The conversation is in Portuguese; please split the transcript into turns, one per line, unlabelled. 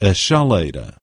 a chaleira.